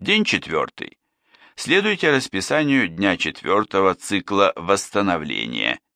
День четвертый. Следуйте расписанию дня четвертого цикла восстановления.